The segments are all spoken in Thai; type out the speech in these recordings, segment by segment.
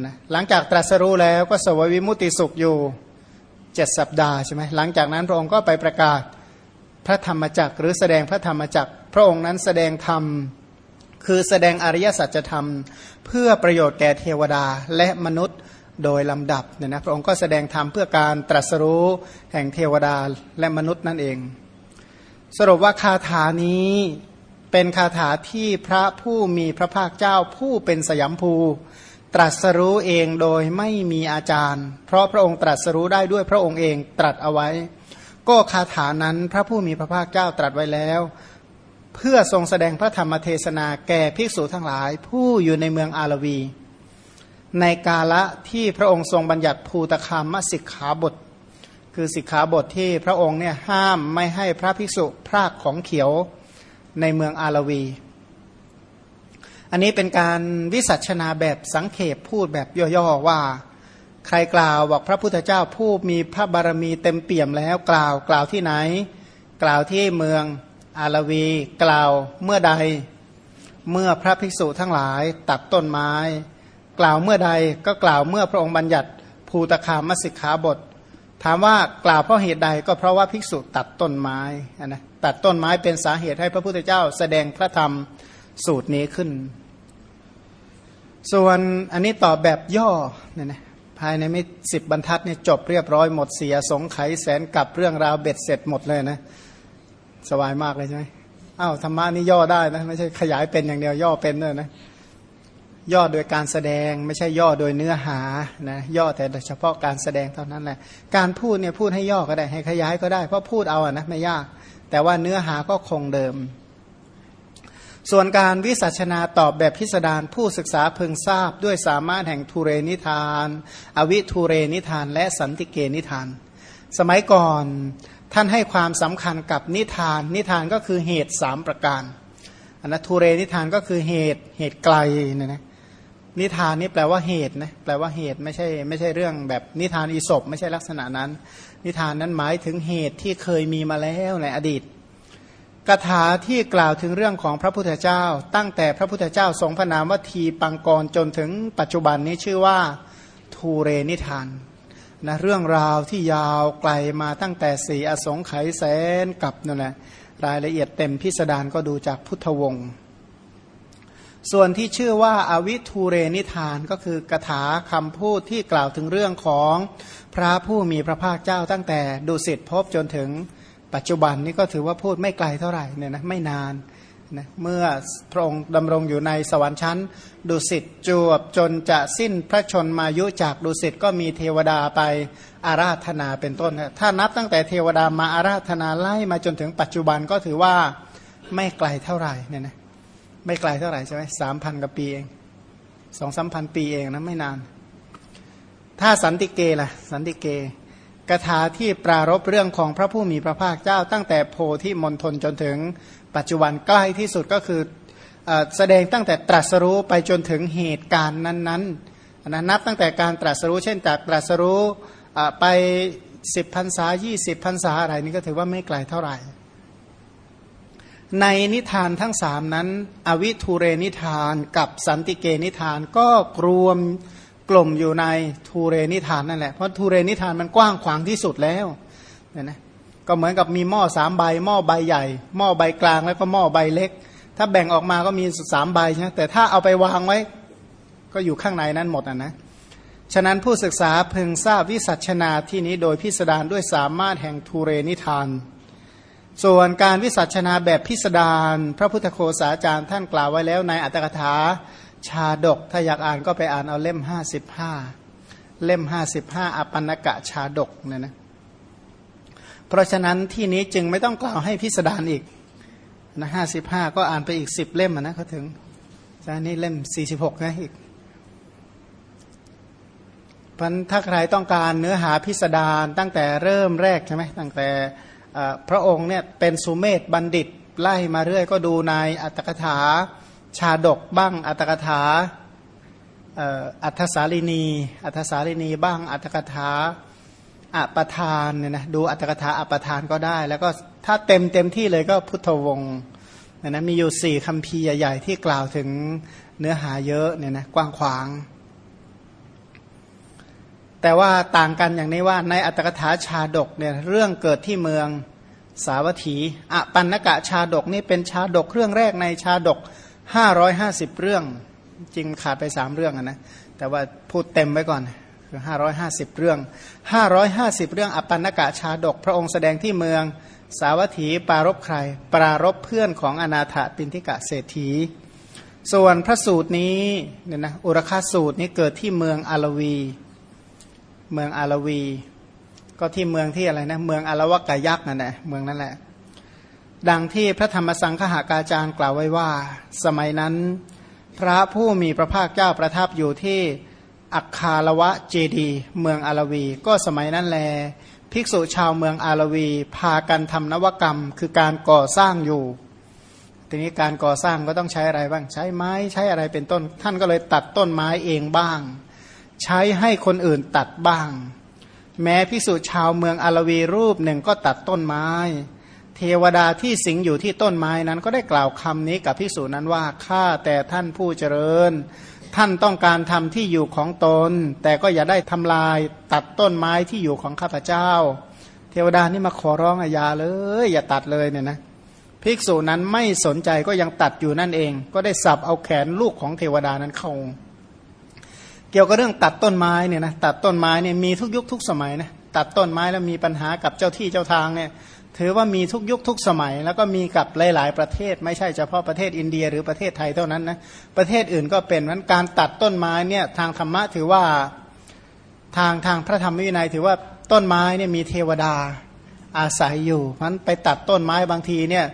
นะหลังจากตรัสรู้แล้วก็สวยวิมุติสุขอยู่เจ็ดสัปดาห์ใช่ไหมหลังจากนั้นพระองค์ก็ไปประกาศพระธรรมจักรหรือแสดงพระธรรมจักรพระองค์นั้นแสดงธรรมคือแสดงอริยสัจธรรม เพื่อประโยชน์แก่เทวดาและมนุษย์โดยลำดับเนี่ยนะพระองค์ก็แสดงธรรมเพื่อการตรัสรู้แห่งเทวดาและมนุษย์นั่นเอง สรุปว่าคาถานี้เป็นคาถาที่พระผู้มีพระภาคเจ้าผู้เป็นสยามภู ตรัสรู้เองโดยไม่มีอาจารย์ เพราะพระองค์ตรัสรู้ได้ด้วยพระองค์เองตรัสเอาไว้ ก็คาถานั้นพระผู้มีพระภาคเจ้าตรัสไว้แล้ว เพื่อทรงแสดงพระธรรมเทศนาแก่ภิกษุทั้งหลาย ผู้อยู่ในเมืองอาลวี ในกาละที่พระองค์ทรงบัญญัติภูตคามมสิกขาบท คือสิกขาบทที่พระองค์เนี่ยห้ามไม่ให้พระภิกษุพรากของเขียวในเมืองอาลวี อันนี้เป็นการวิสัชนาแบบสังเขปพูดแบบย่อๆว่า ใครกล่าวบอกพระพุทธเจ้าผู้มีพระบารมีเต็มเปี่ยมแล้วกล่าวกล่าวที่ไหน กล่าวที่เมืองอาลวีกล่าวเมื่อใด เมื่อพระภิกษุทั้งหลายตัดต้นไม้ กล่าวเมื่อใดก็กล่าวเมื่อพระองค์บัญญัติภูตคามสิกขาบท ถามว่ากล่าวเพราะเหตุใดก็เพราะว่าภิกษุตัดต้นไม้นะตัดต้นไม้เป็นสาเหตุให้พระพุทธเจ้าแสดงพระธรรมสูตรนี้ขึ้น ส่วนอันนี้ตอบแบบย่อเนี่ยนะภายในไม่สิบบรรทัดเนี่ยจบเรียบร้อยหมดเสียสงไขแสนกับเรื่องราวเบ็ดเสร็จหมดเลยนะสบายมากเลยใช่ไหมอ้าวธรรมะนี่ย่อได้นะไม่ใช่ขยายเป็นอย่างเดียวย่อเป็นด้วยนะย่อโดยการแสดงไม่ใช่ย่อโดยเนื้อหานะย่อแต่เฉพาะการแสดงเท่านั้นแหละ การพูดเนี่ยพูดให้ย่อก็ได้ให้ขยายก็ได้เพราะพูดเอาอะนะไม่ยาก แต่ว่าเนื้อหาก็คงเดิม ส่วนการวิสัชนาตอบแบบพิสดารผู้ศึกษาเพึงทราบ ด้วยสามารถแห่งทูเรนิทาน อวิทูเรนิทานและสันติเกนิทาน สมัยก่อนท่านให้ความสำคัญกับนิทาน นิทานก็คือเหตุสามประการอันนะทูเรนิทานก็คือเหตุเหตุไกลเนี่ยนะนิทานนี่แปลว่าเหตุนะแปลว่าเหตุไม่ใช่ไม่ใช่เรื่องแบบนิทานอีศบไม่ใช่ลักษณะนั้น นิทานนั้นหมายถึงเหตุที่เคยมีมาแล้วในอดีต คาถาที่กล่าวถึงเรื่องของพระพุทธเจ้า ตั้งแต่พระพุทธเจ้าทรงพระนามว่าทีปังกรจนถึงปัจจุบันนี้ชื่อว่าทูเรนิทานนะเรื่องราวที่ยาวไกลมาตั้งแต่สีอสงไขยแสนกับนั่นแหละรายละเอียดเต็มพิสดารก็ดูจากพุทธวงศ์ส่วนที่ชื่อว่าอาวิทูเรนิทานก็คือกถาคำพูดที่กล่าวถึงเรื่องของพระผู้มีพระภาคเจ้าตั้งแต่ดุสิตพบจนถึง ปัจจุบันนี้ก็ถือว่าพูดไม่ไกลเท่าไหร่เนี่ยนะไม่นานนะเมื่อพระองค์ดำรงอยู่ในสวรรค์ชั้น ดุสิตจวบจนจะสิ้นพระชนมายุจากดุสิตก็มีเทวดาไปอาราธนาเป็นต้น ถ้านับตั้งแต่เทวดามาอาราธนาไล่มาจนถึงปัจจุบันก็ถือว่าไม่ไกลเท่าไหร่เนี่ยนะไม่ไกลเท่าไหร่ใช่ไหมสามพันกว่าปีเองสองสามพันปีเองนะไม่นาน ถ้าสันติเกล่ะ สันติเก กถาที่ปรารบเรื่องของพระผู้มีพระภาคเจ้า ตั้งแต่โพธิมณฑลจนถึงปัจจุบันใกล้ที่สุดก็คือแสดงตั้งแต่ตรัสรู้ไปจนถึงเหตุการณ์นั้นๆนะนับตั้งแต่การตรัสรู้เช่นจากตรัสรู้ไปสิบพรรษายี่สิบพรรษาอะไรนี่ก็ถือว่าไม่ไกลเท่าไหร่ ในนิทานทั้งสามนั้น อวิทูเรนิทานกับสันติเกนิทานก็รวม กลุ่มอยู่ในทูเรนิทานนั่นแหละเพราะทูเรนิทานมันกว้างขวางที่สุดแล้วเนี่ยนะก็เหมือนกับมีหม้อสามใบหม้อใบใหญ่ หม้อใบกลางแล้วก็หม้อใบเล็ก ถ้าแบ่งออกมาก็มีสามใบใช่ไหมแต่ถ้าเอาไปวางไว้ ก็อยู่ข้างในนั้นหมดอะนะฉะนั้นผู้ศึกษาพึงทราบวิสัชนาที่นี้โดยพิสดารด้วยสามารถแห่งทูเรนิทาน ส่วนการวิสัชนาแบบพิสดารพระพุทธโคสาจารย์ท่านกล่าวไว้แล้วในอัตถกถา ชาดก ถ้าอยากอ่านก็ไปอ่านเอาเล่มห้าสิบห้าเล่มห้าสิบห้าอปันกะชาดกเนี่ยนะเพราะฉะนั้นที่นี้จึงไม่ต้องกล่าวให้พิสดารอีกนะห้าสิบห้าก็อ่านไปอีกสิบเล่มนะเขาถึงจะนี่เล่มสี่สิบหกนะอีกพันถ้าใครต้องการเนื้อหาพิสดารตั้งแต่เริ่มแรกใช่ไหมตั้งแต่พระองค์เนี่ยเป็นสุเมธบัณฑิตไล่มาเรื่อยก็ดูในอัตถกถา ชาดกบ้างอัตถกถาอัทสาลินี อัทสาลินีบ้างอัตถกถาอัปทานเนี่ยนะดูอัตถกถาอัปทานก็ได้ แล้วก็ถ้าเต็มเต็มที่เลยก็พุทธวงศ์เนี่ยนะมีอยู่สี่คำพีใหญ่ๆที่กล่าวถึงเนื้อหาเยอะเนี่ยนะกว้างขวาง แต่ว่าต่างกันอย่างนี้ว่าในอัตถกถาชาดกเนี่ยเรื่องเกิดที่เมืองสาวัตถีอปันนกะชาดกนี่เป็นชาดกเรื่องแรกในชาดก 550เรื่อง จริงขาดไป3เรื่องนะแต่ว่าพูดเต็มไว้ก่อนคือ550เรื่อง550เรื่องอปันนกะชาดก พระองค์แสดงที่เมืองสาวัตถีปารบใคร ปรารบเพื่อนของอนาถปินทิกะเศรษฐี ส่วนพระสูตรนี้เนี่ยนะอุรคาสูตรนี้เกิดที่เมืองอารวี เมืองอารวี ก็ที่เมืองที่อะไรนะ เมืองอารวกายักษ์นั่นแหละเมืองนั่นแหละ ดังที่พระธรรมสังฆากาจารย์กล่าวไว้ว่า สมัยนั้น พระผู้มีพระภาคเจ้าประทับอยู่ที่อักคารวะเจดีเมืองอารวี ก็สมัยนั้นแล ภิกษุชาวเมืองอารวี พากันทำนวกรรม คือการก่อสร้างอยู่ ทีนี้การก่อสร้างก็ต้องใช้อะไรบ้างใช้ไม้ใช้อะไรเป็นต้น ท่านก็เลยตัดต้นไม้เองบ้าง ใช้ให้คนอื่นตัดบ้าง แม้ภิกษุชาวเมืองอารวีรูปหนึ่งก็ตัดต้นไม้ ทวดาที่สิงอยู่ที่ต้นไม้นั้นก็ได้กล่าวคำนี้กับภิกษุนั้นว่าข้าแต่ท่านผู้เจริญ ท่านต้องการทำที่อยู่ของตน แต่ก็อย่าได้ทำลายตัดต้นไม้ที่อยู่ของข้าพเจ้า เทวดานี่มาขอร้องอาญาเลย อย่าตัดเลยเนี่ยนะภิกษุนั้นไม่สนใจก็ยังตัดอยู่นั่นเอง ก็ได้สับเอาแขนลูกของเทวดานั้นเข้าเกี่ยวกับเรื่องตัดต้นไม้เนี่ยนะตัดต้นไม้เนี่ยมีทุกยุคทุกสมัยนะตัดต้นไม้แล้วมีปัญหากับเจ้าที่เจ้าทางเนี่ย ถือว่ามีทุกยุคทุกสมัย แล้วก็มีกับหลาย ๆ ประเทศ ไม่ใช่เฉพาะประเทศอินเดียหรือประเทศไทยเท่านั้นนะประเทศอื่นก็เป็นนั้นการตัดต้นไม้เนี่ยทางธรรมะถือว่าทางทางพระธรรมวินัยถือว่าต้นไม้เนี่ยมีเทวดาอาศัยอยู่เพราะไปตัดต้นไม้บางทีเนี่ย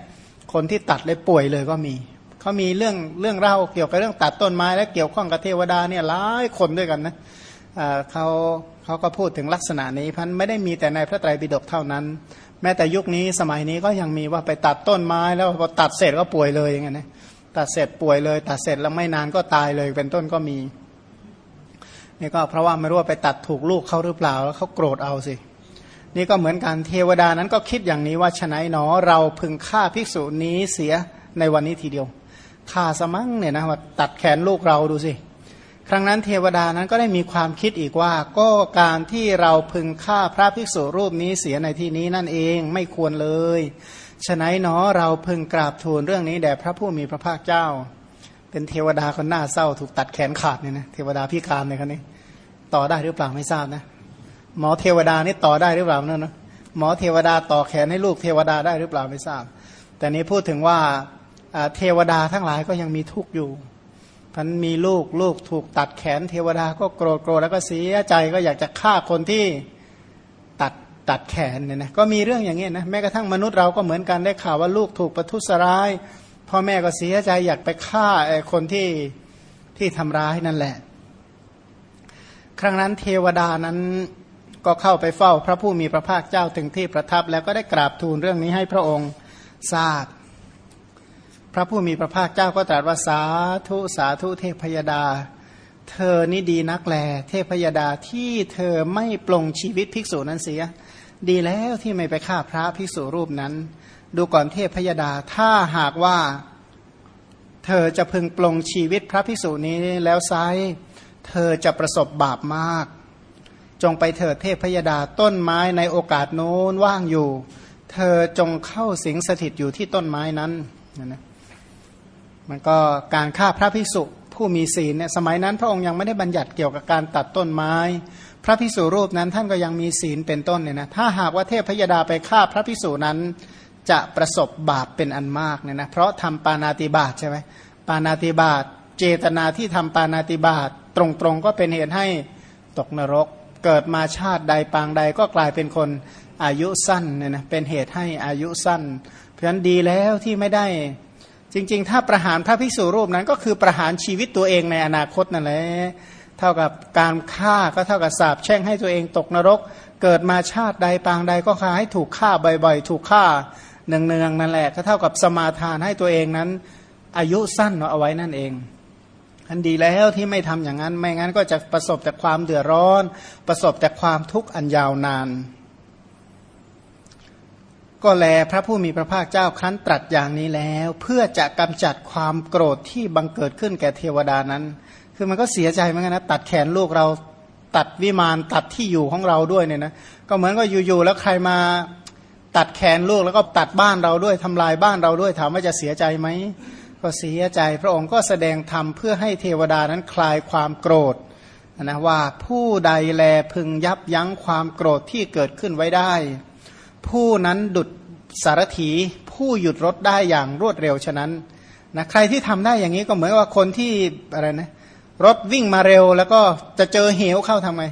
คนที่ตัดเลยป่วยเลยก็มีเขามีเรื่องเรื่องเล่าเกี่ยวกับเรื่องตัดต้นไม้และเกี่ยวข้องกับเทวดาเนี่ยหลายคนด้วยกันนะเขาเขาก็พูดถึงลักษณะนี้พันไม่ได้มีแต่ในพระไตรปิฎกเท่านั้น แม้แต่ยุคนี้สมัยนี้ก็ยังมีว่าไปตัดต้นไม้แล้วพอตัดเสร็จก็ป่วยเลยอย่างเงี้ยนะตัดเสร็จป่วยเลย ตัดเสร็จแล้วไม่นานก็ตายเลยเป็นต้นก็มีนี่ก็เพราะว่าไม่รู้ว่าไปตัดถูกลูกเขาหรือเปล่าแล้วเขาโกรธเอาสิ นี่ก็เหมือนกันเทวดานั้นก็คิดอย่างนี้ว่าฉนัยหนอเราพึงฆ่าภิกษุนี้เสียในวันนี้ทีเดียวฆ่าสมั่งเนี่ยนะว่าตัดแขนลูกเราดูสิ ครั้งนั้นเทวดานั้นก็ได้มีความคิดอีกว่า ก็การที่เราพึงฆ่าพระภิกษุรูปนี้เสียในที่นี้นั่นเองไม่ควรเลยฉะนั้นเนาะเราพึงกราบทูลเรื่องนี้แด่พระผู้มีพระภาคเจ้า เป็นเทวดาคนหน้าเศร้าถูกตัดแขนขาดเนี่ยนะเทวดาพิการเลยคนนี้ ต่อได้หรือเปล่าไม่ทราบนะ หมอเทวดานี่ต่อได้หรือเปล่านั่นนะหมอเทวดาต่อแขนให้ลูกเทวดาได้หรือเปล่าไม่ทราบ แต่นี้พูดถึงว่าเทวดาทั้งหลายก็ยังมีทุกข์อยู่ พันมีลูกลูกถูกตัดแขนเทวดาก็โกรธโกรธแล้วก็เสียใจก็อยากจะฆ่าคนที่ตัดตัดแขนเนี่ยนะก็มีเรื่องอย่างเงี้ยนะแม้กระทั่งมนุษย์เราก็เหมือนกันได้ข่าวว่าลูกถูกประทุษร้ายพ่อแม่ก็เสียใจอยากไปฆ่าไอ้คนที่ที่ทำร้ายนั่นแหละ ครั้งนั้นเทวดานั้นก็เข้าไปเฝ้าพระผู้มีพระภาคเจ้าถึงที่ประทับแล้วก็ได้กราบทูลเรื่องนี้ให้พระองค์ทราบ พระผู้มีพระภาคเจ้าก็ตรัสว่าสาธุสาธุเทพยดา เธอนี่ดีนักแล เทพยดาที่เธอไม่ปลงชีวิตภิกษุนั้นเสีย ดีแล้วที่ไม่ไปฆ่าพระภิกษุรูปนั้น ดูก่อนเทพยดาถ้าหากว่า เธอจะพึงปลงชีวิตพระภิกษุนี้แล้วไซเธอจะประสบบาปมาก จงไปเถิดเทพยดาต้นไม้ในโอกาสโน้นว่างอยู่ เธอจงเข้าสิงสถิตอยู่ที่ต้นไม้นั้นนะ มันก็การฆ่าพระภิกษุผู้มีศีลเนี่ยสมัยนั้นพระองค์ยังไม่ได้บัญญัติเกี่ยวกับการตัดต้นไม้ พระภิกษุรูปนั้นท่านก็ยังมีศีลเป็นต้นเนี่ยนะถ้าหากว่าเทพพยดาไปฆ่าพระภิกษุนั้นจะประสบบาปเป็นอันมากเนี่ยนะเพราะทำปานาติบาตใช่ไหมปานาติบาตเจตนาที่ทำปานาติบาตตรงๆก็เป็นเหตุให้ตกนรก เกิดมาชาติใดปางใดก็กลายเป็นคนอายุสั้นเนี่ยนะเป็นเหตุให้อายุสั้น เพราะฉะนั้นดีแล้วที่ไม่ได้ จริง ๆ ถ้าประหารพระภิกษุรูปนั้นก็คือประหารชีวิตตัวเองในอนาคตนั่นแหละเท่ากับการฆ่าก็เท่ากับสาบแช่งให้ตัวเองตกนรก เกิดมาชาติใดปางใดก็คาให้ถูกฆ่าบ่อยๆ ถูกฆ่าเนืองๆนั่นแหละก็เท่ากับสมาทานให้ตัวเองนั้น อายุสั้นเอาไว้นั่นเองอันดีแล้วที่ไม่ทำอย่างนั้นไม่งั้นก็จะประสบแต่ความเดือดร้อน ประสบแต่ความทุกข์อันยาวนาน ก็แลพระผู้มีพระภาคเจ้าครั้นตรัสอย่างนี้แล้ว เพื่อจะกำจัดความโกรธที่บังเกิดขึ้นแก่เทวดานั้น คือมันก็เสียใจเหมือนกันนะตัดแขนลูกเราตัดวิมานตัดที่อยู่ของเราด้วยเนี่ยนะก็เหมือนก็อยู่ๆแล้วใครมาตัดแขนลูกแล้วก็ตัดบ้านเราด้วยทำลายบ้านเราด้วยถามว่าจะเสียใจไหมก็เสียใจ พระองค์ก็แสดงธรรมเพื่อให้เทวดานั้นคลายความโกรธนะว่าผู้ใดแลพึงยับยั้งความโกรธที่เกิดขึ้นไว้ได้ ผู้นั้นดุดสารถีผู้หยุดรถได้อย่างรวดเร็วฉะนั้นนะใครที่ทำได้อย่างนี้ก็เหมือนว่าคนที่อะไรนะรถวิ่งมาเร็วแล้วก็จะเจอเหวเข้าทำไง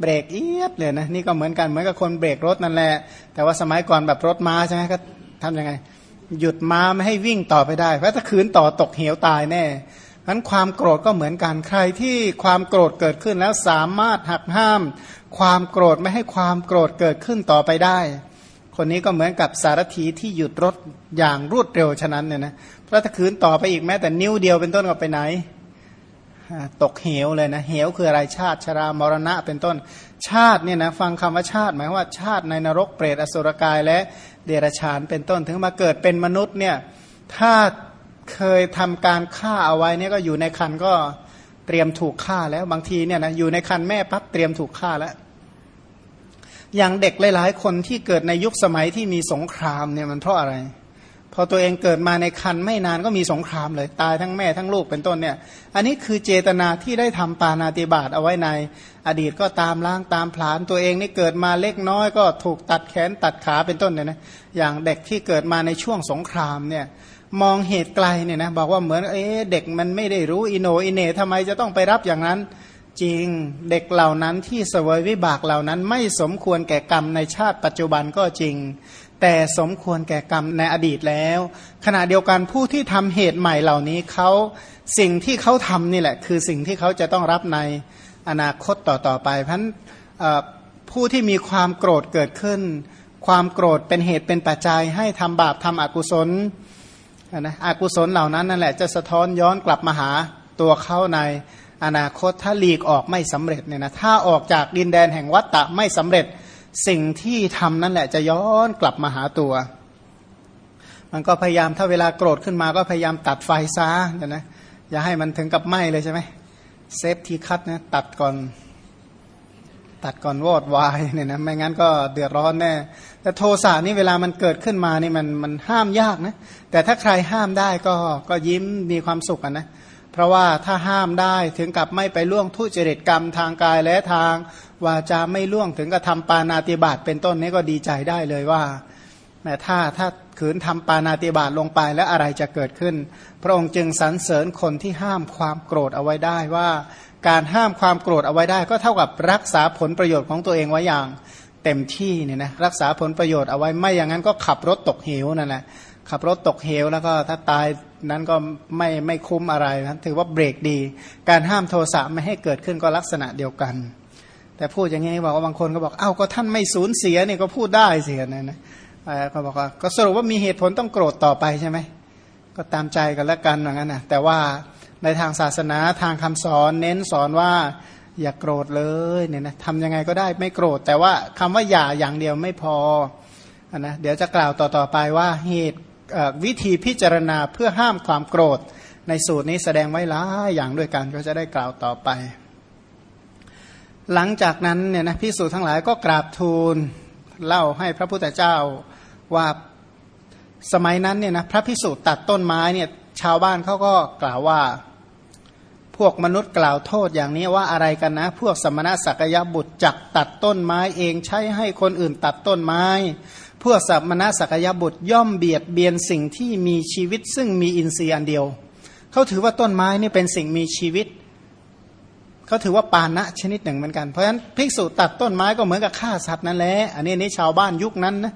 เบรกเอียบเลยนะนี่ก็เหมือนกันเหมือนกับคนเบรกรถนั่นแหละ แต่ว่าสมัยก่อนแบบรถม้าใช่ไหมก็ทำยังไง หยุดม้าไม่ให้วิ่งต่อไปได้เพราะถ้าขืนต่อตกเหวตายแน่นั้นความโกรธก็เหมือนกันใครที่ความโกรธเกิดขึ้นแล้วสามารถหักห้าม ความโกรธไม่ให้ความโกรธเกิดขึ้นต่อไปได้ คนนี้ก็เหมือนกับสารถีที่หยุดรถอย่างรวดเร็วฉะนั้นเนี่ยนะพระถ้าขืนต่อไปอีกแม้แต่นิ้วเดียวเป็นต้นก็ไปไหน ตกเหวเลยนะเหวคืออะไรชาติชรามรณะเป็นต้นชาติเนี่ยนะฟังคำว่าชาติ หมายว่าชาติในนรกเปรตอสุรกายและเดรัจฉานเป็นต้นถึงมาเกิดเป็นมนุษย์เนี่ยถ้าเคยทำการฆ่าเอาไว้เนี่ยก็อยู่ในคันก็เตรียมถูกฆ่าแล้วบางทีเนี่ยนะอยู่ในคันแม่ปั๊บเตรียมถูกฆ่าแล้ว อย่างเด็กหลายๆ คนที่เกิดในยุคสมัยที่มีสงครามเนี่ยมันเพราะอะไร พอตัวเองเกิดมาในคันไม่นานก็มีสงครามเลยตายทั้งแม่ทั้งลูกเป็นต้นเนี่ย อันนี้คือเจตนาที่ได้ทำปานาติบาตเอาไว้ในอดีตก็ตามล้างตามผลาญตัวเองนี่เกิดมาเล็กน้อยก็ถูกตัดแขนตัดขาเป็นต้นเนี่ยนะอย่างเด็กที่เกิดมาในช่วงสงครามเนี่ยมองเหตุไกลเนี่ยนะบอกว่าเหมือนเอ๊เด็กมันไม่ได้รู้อิโนอิเนทำไมจะต้องไปรับอย่างนั้น จริง เด็กเหล่านั้นที่เสวยวิบากเหล่านั้น ไม่สมควรแก่กรรมในชาติปัจจุบันก็จริง แต่สมควรแก่กรรมในอดีตแล้ว ขณะเดียวกันผู้ที่ทำเหตุใหม่เหล่านี้เขาสิ่งที่เขาทำนี่แหละ คือสิ่งที่เขาจะต้องรับในอนาคตต่อๆไปเพราะผู้ที่มีความโกรธเกิดขึ้น ความโกรธเป็นเหตุเป็นปัจจัยให้ทำบาปทำอกุศลนะอกุศลเหล่านั้นนั่นแหละจะสะท้อนย้อนกลับมาหาตัวเขาใน อนาคตถ้าหลีกออกไม่สำเร็จเนี่ยนะถ้าออกจากดินแดนแห่งวัตตะไม่สำเร็จสิ่งที่ทำนั่นแหละจะย้อนกลับมาหาตัว มันก็พยายามถ้าเวลาโกรธขึ้นมาก็พยายามตัดไฟซะนะนะอย่าให้มันถึงกับไหม้เลยใช่ไหมเซฟทีคัดนะตัดก่อน ตัดก่อนวอดวายเนี่ยนะไม่งั้นก็เดือดร้อนแน่แต่โทสะนี่เวลามันเกิดขึ้นมานี่มันมันห้ามยากนะแต่ถ้าใครห้ามได้ก็ก็ยิ้มมีความสุขนะ ราะว่าถ้าห้ามได้ถึงกับไม่ไปล่วงทุจริตกรรมทางกายและทางวาจาไม่ล่วงถึงกับทำปานาติบาตเป็นต้นนี้ก็ดีใจได้เลยว่าแม้ถ้าถ้าขืนทำปานาติบาตลงไปแล้วอะไรจะเกิดขึ้น พระองค์จึงสรรเสริญคนที่ห้ามความโกรธเอาไว้ได้ว่า การห้ามความโกรธเอาไว้ได้ ก็เท่ากับรักษาผลประโยชน์ของตัวเองไว้อย่างเต็มที่เนี่ยนะรักษาผลประโยชน์เอาไว้ไม่อย่างนั้นก็ขับรถตกเหวนั่นแหละขับรถตกเหวแล้วก็ถ้าตาย นั้นก็ไม่ไม่คุ้มอะไรนะถือว่าเบรกดี การห้ามโทสะไม่ให้เกิดขึ้นก็ลักษณะเดียวกัน แต่พูดอย่างนี้บอกว่าบางคนก็บอกเอ้าก็ท่านไม่สูญเสียนี่ก็พูดได้เสียนะนะก็บอกว่าก็สรุปว่ามีเหตุผลต้องโกรธต่อไปใช่ไหมก็ตามใจกันแล้วกันอย่างนั้นนะแต่ว่าในทางศาสนาทางคำสอนเน้นสอนว่าอย่าโกรธเลยเนี่ยนะทำยังไงก็ได้ไม่โกรธ แต่ว่าคำว่าอย่าอย่างเดียวไม่พอนะเดี๋ยวจะกล่าวต่อๆไปว่าเหตุ วิธีพิจารณาเพื่อห้ามความโกรธ ในสูตรนี้แสดงไว้หลายอย่างด้วยกันก็จะได้กล่าวต่อไป หลังจากนั้นเนี่ยนะพิสูจน์ทั้งหลายก็กราบทูลเล่าให้พระพุทธเจ้าว่าสมัยนั้นเนี่ยนะพระพิสูจน์ตัดต้นไม้เนี่ยชาวบ้านเขาก็กล่าวว่า พวกมนุษย์กล่าวโทษอย่างนี้ว่าอะไรกันนะ พวกสมณะสักยบุตรจักตัดต้นไม้เองใช้ให้คนอื่นตัดต้นไม้ พวกสมณะสักยบุตรย่อมเบียดเบียนสิ่งที่มีชีวิตซึ่งมีอินทรีย์อันเดียว เขาถือว่าต้นไม้นี่เป็นสิ่งมีชีวิต เขาถือว่าปานะชนิดหนึ่งเหมือนกัน เพราะฉะนั้นภิกษุตัดต้นไม้ก็เหมือนกับฆ่าสัตว์นั่นแหละ อันนี้นี่ชาวบ้านยุคนั้นนะ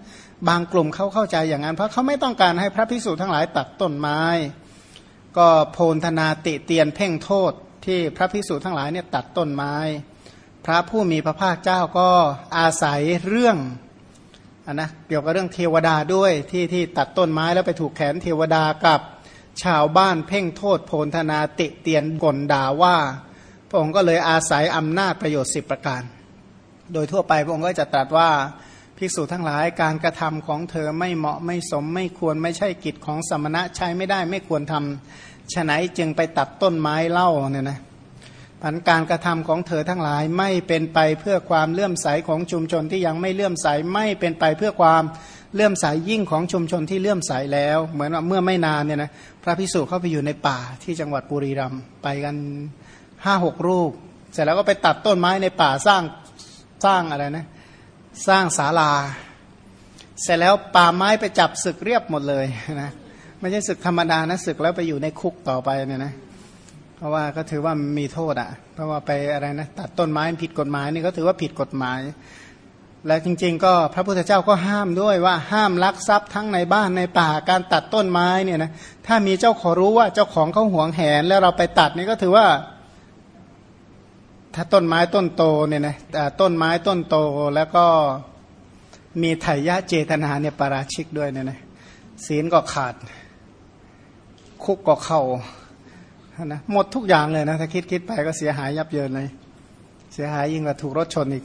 บางกลุ่มเขาเข้าใจอย่างนั้น เพราะเขาไม่ต้องการให้พระภิกษุทั้งหลายตัดต้นไม้ ก็โพลธนาติเตียนเพ่งโทษที่พระภิกษุทั้งหลายเนี่ยตัดต้นไม้ พระผู้มีพระภาคเจ้าก็อาศัยเรื่องอนนะเกี่ยวกับเรื่องเทวดาด้วยที่ที่ตัดต้นไม้แล้วไปถูกแขนเทวดากับชาวบ้านเพ่งโทษโพลธนาติเตียนกลด่าว่า พระองค์ก็เลยอาศัยอำนาจประโยชน์สิบประการ โดยทั่วไปพระองค์ก็จะตรัสว่า ภิกษุทั้งหลายการกระทำของเธอไม่เหมาะไม่สมไม่ควรไม่ใช่กิจของสมณะใช้ไม่ได้ไม่ควรทำฉะไหนจึงไปตัดต้นไม้เล่าเนี่ยนะผันการกระทำของเธอทั้งหลายไม่เป็นไปเพื่อความเลื่อมใสของชุมชนที่ยังไม่เลื่อมใสไม่เป็นไปเพื่อความเลื่อมใสยิ่งของชุมชนที่เลื่อมใสแล้ว เหมือนว่าเมื่อไม่นานเนี่ยนะพระพิสุเข้าไปอยู่ในป่าที่จังหวัดบุรีรัมไปกันห้าหกรูป เสร็จแล้วก็ไปตัดต้นไม้ในป่าสร้างสร้างอะไรนะ สร้างศาลา เสร็จแล้วป่าไม้ไปจับศึกเรียบหมดเลยนะไม่ใช่ศึกธรรมดานะศึกแล้วไปอยู่ในคุกต่อไปเนี่ยนะเพราะว่าก็ถือว่ามีโทษอะ เพราะว่าไปอะไรนะตัดต้นไม้ผิดกฎหมายนี่ก็ถือว่าผิดกฎหมาย และจริง ๆ ก็พระพุทธเจ้าก็ห้ามด้วยว่าห้ามลักทรัพย์ทั้งในบ้านในป่าการตัดต้นไม้เนี่ยนะถ้ามีเจ้าขอรู้ว่าเจ้าของเขาหวงแหนแล้วเราไปตัดนี่ก็ถือว่า ถ้าต้นไม้ต้นโตเนี่ยนะต้นไม้ต้นโตแล้วก็มีไถยะเจตนาเนี่ยปาราชิกด้วยเนี่ยนะศีลก็ขาด คุกก็เข้านะหมดทุกอย่างเลยนะถ้าคิดคิดไปก็เสียหายยับเยินเลย เสียหายยิ่งกว่าถูกรถชนอีก